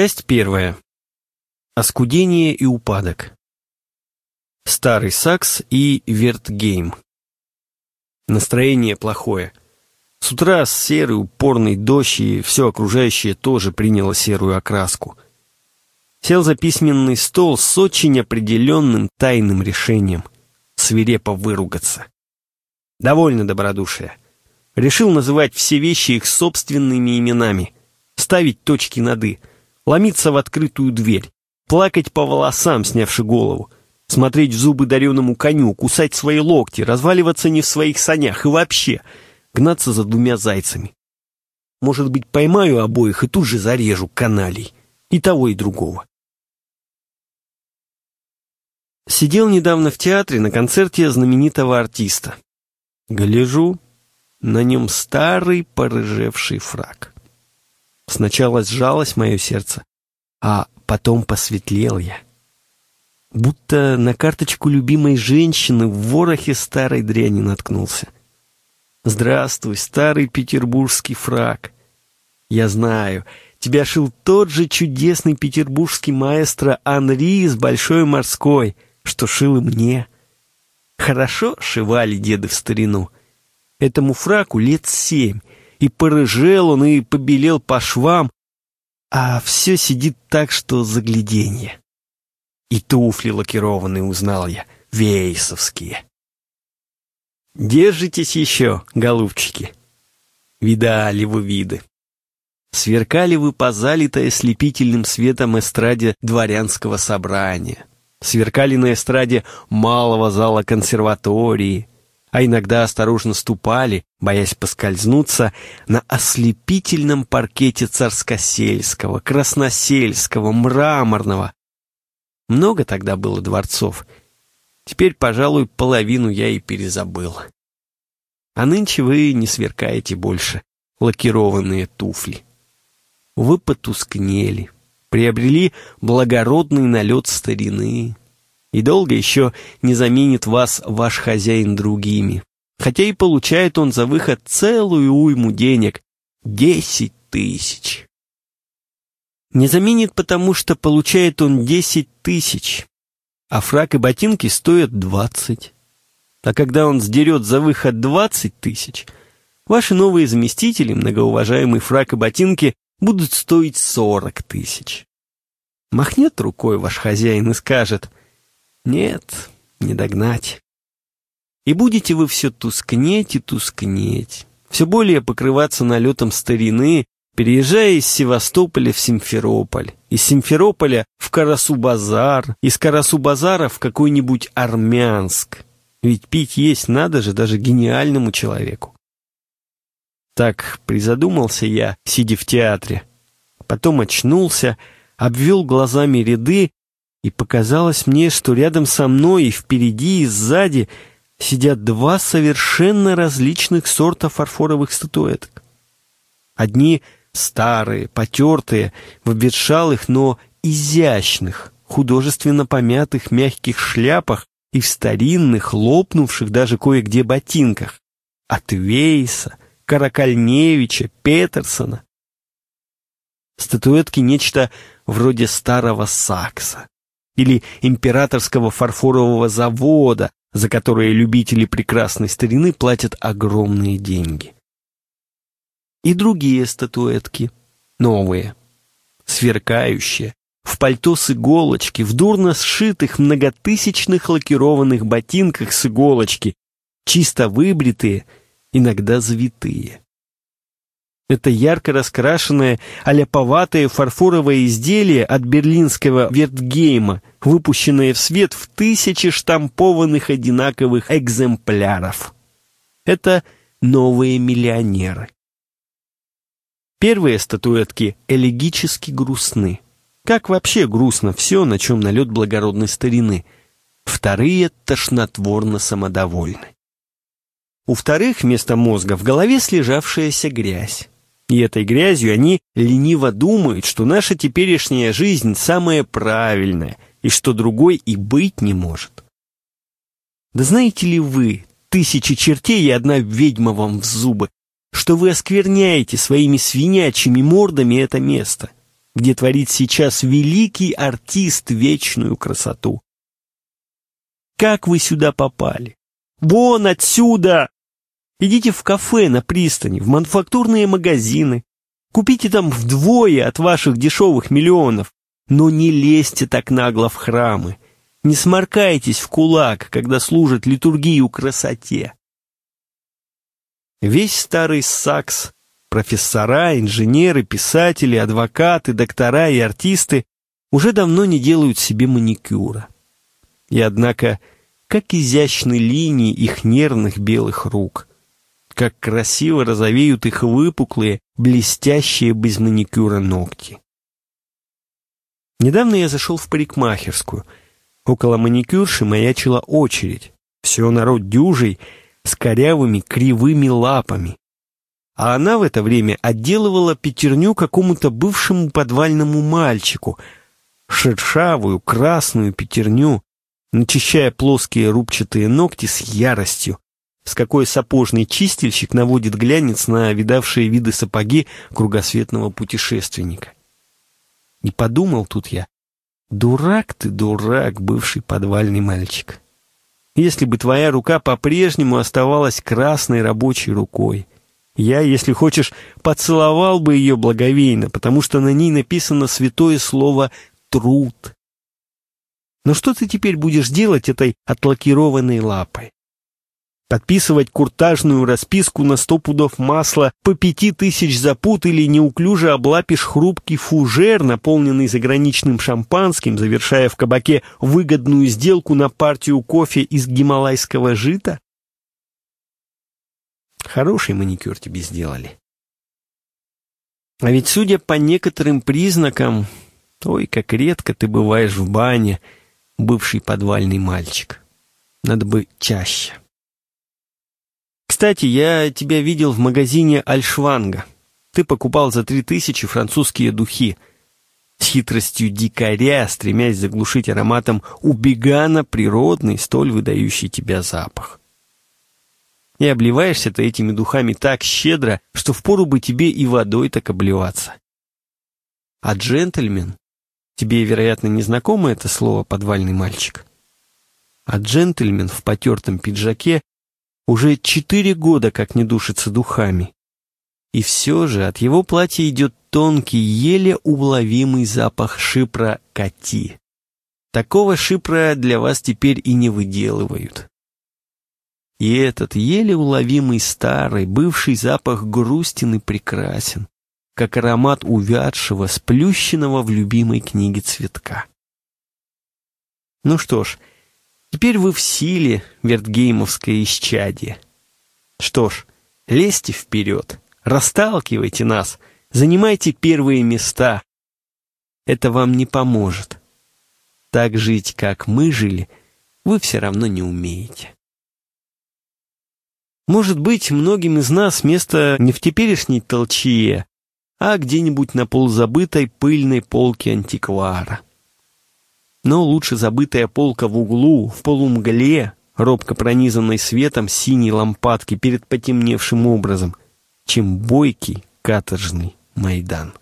Часть первая. Оскудение и упадок. Старый сакс и вертгейм. Настроение плохое. С утра серый упорный дождь, и все окружающее тоже приняло серую окраску. Сел за письменный стол с очень определенным тайным решением — свирепо выругаться. Довольно добродушие. Решил называть все вещи их собственными именами, ставить точки над «и», ломиться в открытую дверь, плакать по волосам, снявши голову, смотреть в зубы дареному коню, кусать свои локти, разваливаться не в своих санях и вообще гнаться за двумя зайцами. Может быть, поймаю обоих и тут же зарежу каналей. И того, и другого. Сидел недавно в театре на концерте знаменитого артиста. Гляжу, на нем старый порыжевший фраг. Сначала сжалось мое сердце, а потом посветлел я. Будто на карточку любимой женщины в ворохе старой дряни наткнулся. «Здравствуй, старый петербургский фраг. Я знаю, тебя шил тот же чудесный петербургский маэстро Анри из Большой морской, что шил и мне. Хорошо шивали деды в старину. Этому фраку лет семь, и порыжел он, и побелел по швам, а все сидит так, что загляденье. И туфли лакированные узнал я, вейсовские. Держитесь еще, голубчики. Видали вы виды. Сверкали вы по залитой ослепительным светом эстраде дворянского собрания. Сверкали на эстраде малого зала консерватории а иногда осторожно ступали, боясь поскользнуться, на ослепительном паркете царскосельского, красносельского, мраморного. Много тогда было дворцов. Теперь, пожалуй, половину я и перезабыл. А нынче вы не сверкаете больше лакированные туфли. Вы потускнели, приобрели благородный налет старины, и долго еще не заменит вас ваш хозяин другими. Хотя и получает он за выход целую уйму денег — десять тысяч. Не заменит, потому что получает он десять тысяч, а фрак и ботинки стоят двадцать. А когда он сдерет за выход двадцать тысяч, ваши новые заместители, многоуважаемый фрак и ботинки, будут стоить сорок тысяч. Махнет рукой ваш хозяин и скажет — нет, не догнать. И будете вы все тускнеть и тускнеть, все более покрываться налетом старины, переезжая из Севастополя в Симферополь, из Симферополя в Карасу-базар, из Карасу-базара в какой-нибудь Армянск. Ведь пить есть надо же даже гениальному человеку. Так призадумался я, сидя в театре. Потом очнулся, обвел глазами ряды и показалось мне, что рядом со мной и впереди, и сзади сидят два совершенно различных сорта фарфоровых статуэток. Одни старые, потертые, в обветшалых, но изящных, художественно помятых мягких шляпах и в старинных, лопнувших даже кое-где ботинках. От Вейса, Каракальневича, Петерсона. Статуэтки нечто вроде старого сакса или императорского фарфорового завода, за которые любители прекрасной старины платят огромные деньги. И другие статуэтки, новые, сверкающие, в пальто с иголочки, в дурно сшитых многотысячных лакированных ботинках с иголочки, чисто выбритые, иногда завитые. Это ярко раскрашенное, аляповатое фарфоровое изделие от берлинского Вертгейма, выпущенное в свет в тысячи штампованных одинаковых экземпляров. Это новые миллионеры. Первые статуэтки элегически грустны. Как вообще грустно все, на чем налет благородной старины. Вторые тошнотворно самодовольны. У вторых вместо мозга в голове слежавшаяся грязь. И этой грязью они лениво думают, что наша теперешняя жизнь самая правильная, и что другой и быть не может. Да знаете ли вы, тысячи чертей и одна ведьма вам в зубы, что вы оскверняете своими свинячьими мордами это место? где творит сейчас великий артист вечную красоту. Как вы сюда попали? Вон отсюда! Идите в кафе на пристани, в мануфактурные магазины. Купите там вдвое от ваших дешевых миллионов. Но не лезьте так нагло в храмы. Не сморкайтесь в кулак, когда служат литургию красоте. Весь старый сакс, профессора, инженеры, писатели, адвокаты, доктора и артисты уже давно не делают себе маникюра. И однако, как изящны линии их нервных белых рук, как красиво розовеют их выпуклые, блестящие без маникюра ногти. Недавно я зашел в парикмахерскую. Около маникюрши маячила очередь. Все народ дюжий, с корявыми кривыми лапами. А она в это время отделывала пятерню какому-то бывшему подвальному мальчику, шершавую красную пятерню, начищая плоские рубчатые ногти с яростью, с какой сапожный чистильщик наводит глянец на видавшие виды сапоги кругосветного путешественника. И подумал тут я, дурак ты, дурак, бывший подвальный мальчик. Если бы твоя рука по-прежнему оставалась красной рабочей рукой, я, если хочешь, поцеловал бы ее благовейно, потому что на ней написано святое слово «труд». Но что ты теперь будешь делать этой отлакированной лапой? Подписывать куртажную расписку на сто пудов масла по пяти тысяч за пуд или неуклюже облапишь хрупкий фужер, наполненный заграничным шампанским, завершая в кабаке выгодную сделку на партию кофе из гималайского жита? Хороший маникюр тебе сделали. А ведь, судя по некоторым признакам, ой, как редко ты бываешь в бане, бывший подвальный мальчик. Надо бы чаще. Кстати, я тебя видел в магазине Альшванга. Ты покупал за три тысячи французские духи. С хитростью дикаря, стремясь заглушить ароматом убегана природный, столь выдающий тебя запах. И обливаешься ты этими духами так щедро, что впору бы тебе и водой так обливаться. А джентльмен? Тебе, вероятно, не знакомо это слово «подвальный мальчик»? А джентльмен в потертом пиджаке уже четыре года как не душится духами. И все же от его платья идет тонкий, еле уловимый запах шипра коти. Такого шипра для вас теперь и не выделывают. И этот еле уловимый старый, бывший запах грустен и прекрасен, как аромат увядшего, сплющенного в любимой книге цветка. Ну что ж, Теперь вы в силе, вертгеймовское исчадие. Что ж, лезьте вперед, расталкивайте нас, занимайте первые места. Это вам не поможет. Так жить, как мы жили, вы все равно не умеете. Может быть, многим из нас место не в теперешней толчье, а где-нибудь на полузабытой пыльной полке антиквара. Но лучше забытая полка в углу, в полумгле, робко пронизанной светом синей лампадки перед потемневшим образом, чем бойкий каторжный Майдан.